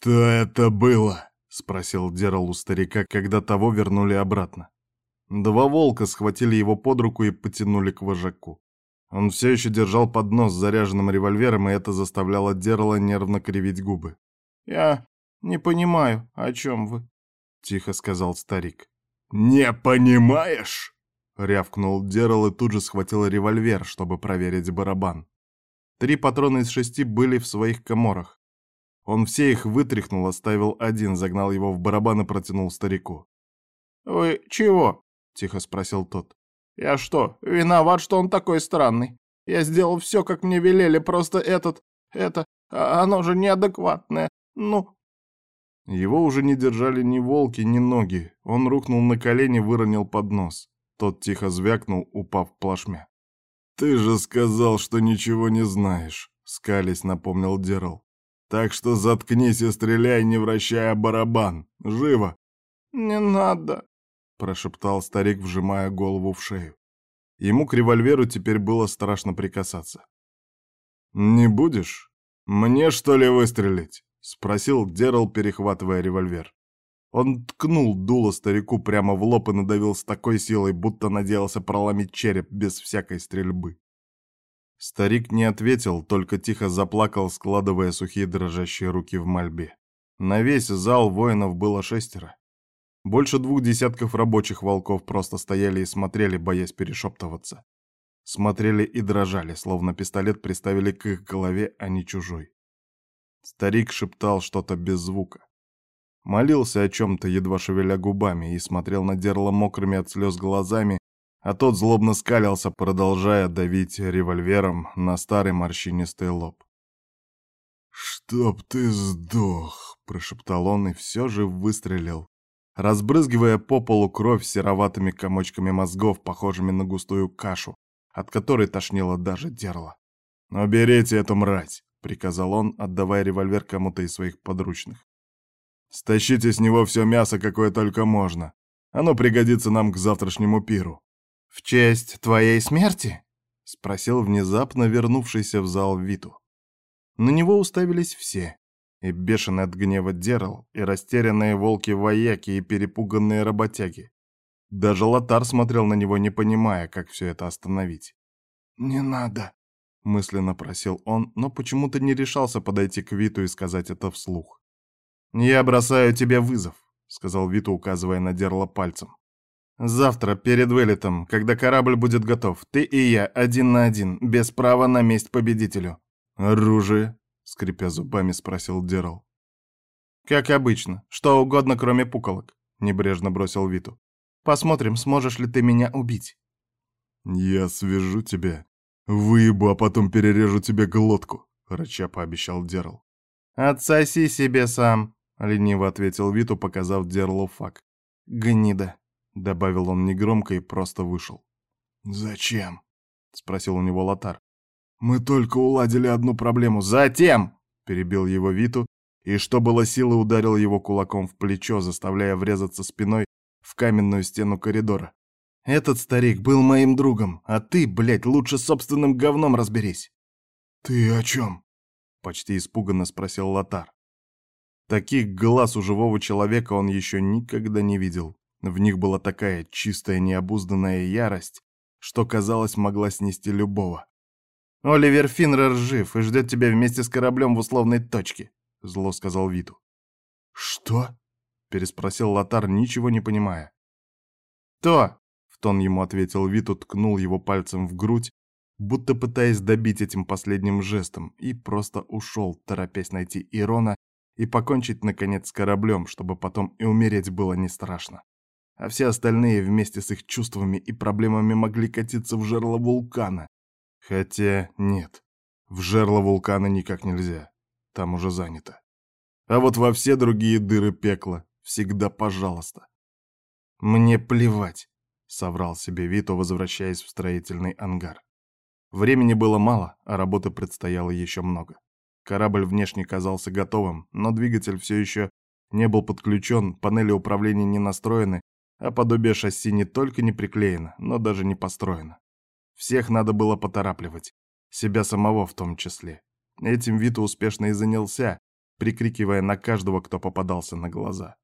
«Что это было?» — спросил Дерал у старика, когда того вернули обратно. Два волка схватили его под руку и потянули к вожаку. Он все еще держал поднос с заряженным револьвером, и это заставляло Дерла нервно кривить губы. «Я не понимаю, о чем вы?» — тихо сказал старик. «Не понимаешь?» — рявкнул Дерл и тут же схватил револьвер, чтобы проверить барабан. Три патрона из шести были в своих коморах. Он все их вытряхнул, оставил один, загнал его в барабан и протянул старику. «Вы чего?» — тихо спросил тот. «Я что, виноват, что он такой странный? Я сделал все, как мне велели, просто этот... это... А, оно же неадекватное. Ну...» Его уже не держали ни волки, ни ноги. Он рухнул на колени, выронил поднос. Тот тихо звякнул, упав плашмя. «Ты же сказал, что ничего не знаешь», — скались напомнил Дерл. «Так что заткнись и стреляй, не вращая барабан. Живо!» «Не надо», — прошептал старик, вжимая голову в шею. Ему к револьверу теперь было страшно прикасаться. «Не будешь? Мне, что ли, выстрелить?» — спросил Дерл, перехватывая револьвер. Он ткнул дуло старику прямо в лоб и надавил с такой силой, будто надеялся проломить череп без всякой стрельбы. Старик не ответил, только тихо заплакал, складывая сухие дрожащие руки в мольбе. На весь зал воинов было шестеро. Больше двух десятков рабочих волков просто стояли и смотрели, боясь перешептываться. Смотрели и дрожали, словно пистолет приставили к их голове, а не чужой. Старик шептал что-то без звука. Молился о чем-то, едва шевеля губами, и смотрел на Дерла мокрыми от слез глазами, а тот злобно скалился, продолжая давить револьвером на старый морщинистый лоб. «Чтоб ты сдох!» — прошептал он и все же выстрелил, разбрызгивая по полу кровь сероватыми комочками мозгов, похожими на густую кашу, от которой тошнило даже Дерла. «Уберите эту мразь!» — приказал он, отдавая револьвер кому-то из своих подручных. «Стащите с него все мясо, какое только можно. Оно пригодится нам к завтрашнему пиру». «В честь твоей смерти?» — спросил внезапно вернувшийся в зал Виту. На него уставились все. И бешеный от гнева Дерл, и растерянные волки-вояки, и перепуганные работяги. Даже Лотар смотрел на него, не понимая, как все это остановить. «Не надо», — мысленно просил он, но почему-то не решался подойти к Виту и сказать это вслух. «Я бросаю тебе вызов», — сказал Виту, указывая на Дерла пальцем. «Завтра, перед вылетом, когда корабль будет готов, ты и я один на один, без права на месть победителю». «Оружие?» — скрипя зубами, спросил Дерл. «Как обычно, что угодно, кроме пуколок», — небрежно бросил Виту. «Посмотрим, сможешь ли ты меня убить». «Я свяжу тебя «Выебу, а потом перережу тебе глотку», — рыча пообещал Дерл. «Отсоси себе сам», — лениво ответил Виту, показав Дерлу фак. «Гнида», — добавил он негромко и просто вышел. «Зачем?» — спросил у него Лотар. «Мы только уладили одну проблему. Затем!» — перебил его Виту, и что было силы ударил его кулаком в плечо, заставляя врезаться спиной в каменную стену коридора. Этот старик был моим другом, а ты, блядь, лучше собственным говном разберись. Ты о чем? Почти испуганно спросил Лотар. Таких глаз у живого человека он еще никогда не видел. В них была такая чистая необузданная ярость, что, казалось, могла снести любого. «Оливер Финнер жив и ждет тебя вместе с кораблем в условной точке», — зло сказал Виту. «Что?» — переспросил Лотар, ничего не понимая. «То, тон ему ответил Вит, уткнул его пальцем в грудь, будто пытаясь добить этим последним жестом, и просто ушел, торопясь найти Ирона и покончить, наконец, с кораблем, чтобы потом и умереть было не страшно. А все остальные вместе с их чувствами и проблемами могли катиться в жерло вулкана. Хотя нет, в жерло вулкана никак нельзя, там уже занято. А вот во все другие дыры пекла всегда пожалуйста. Мне плевать, соврал себе Вито, возвращаясь в строительный ангар. Времени было мало, а работы предстояло еще много. Корабль внешне казался готовым, но двигатель все еще не был подключен, панели управления не настроены, а подобие шасси не только не приклеено, но даже не построено. Всех надо было поторапливать, себя самого в том числе. Этим Вито успешно и занялся, прикрикивая на каждого, кто попадался на глаза.